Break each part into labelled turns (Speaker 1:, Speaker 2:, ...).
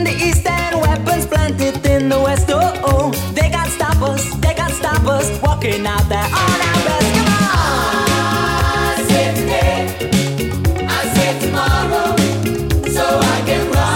Speaker 1: in the east and weapons planted in the west. Oh, oh, they can't stop us, they can't stop us. Walking out there on our best. Come on. I say today, I say tomorrow, so I can run.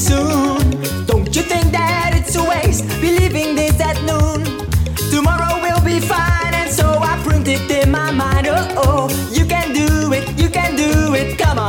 Speaker 1: soon.